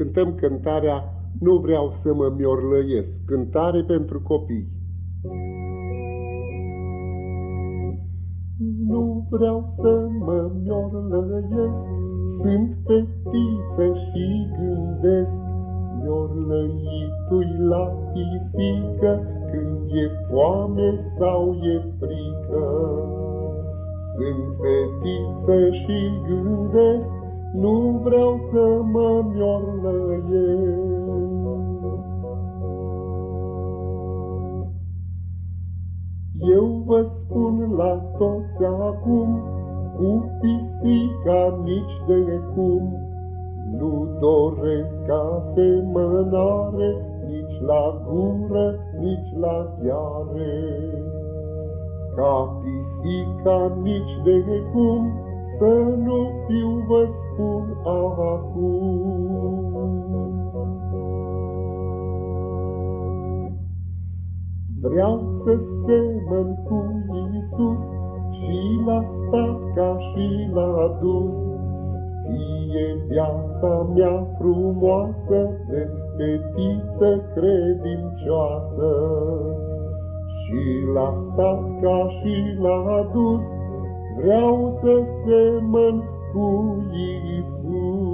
cântăm cântarea Nu vreau să mă miorlăiesc, cântare pentru copii. Nu vreau să mă miorlăiesc, sunt fetiță și gândesc, miorlăitui la pisică, când e foame sau e frică. Sunt fetiță și gândesc, nu vreau să mă miorlăiesc. Eu vă spun la toți acum, cu pisica nici de cum, nu doresc asemănare, nici la gură, nici la fiare. Ca pisica nici de cum, să nu fiu vă spun acum. Vreau să semăn cu Iisus și la stat ca și la dus. Fie viața mea frumoasă de fetiță credincioasă. Și la stat ca și la dus, Vreau să semăn 不依不。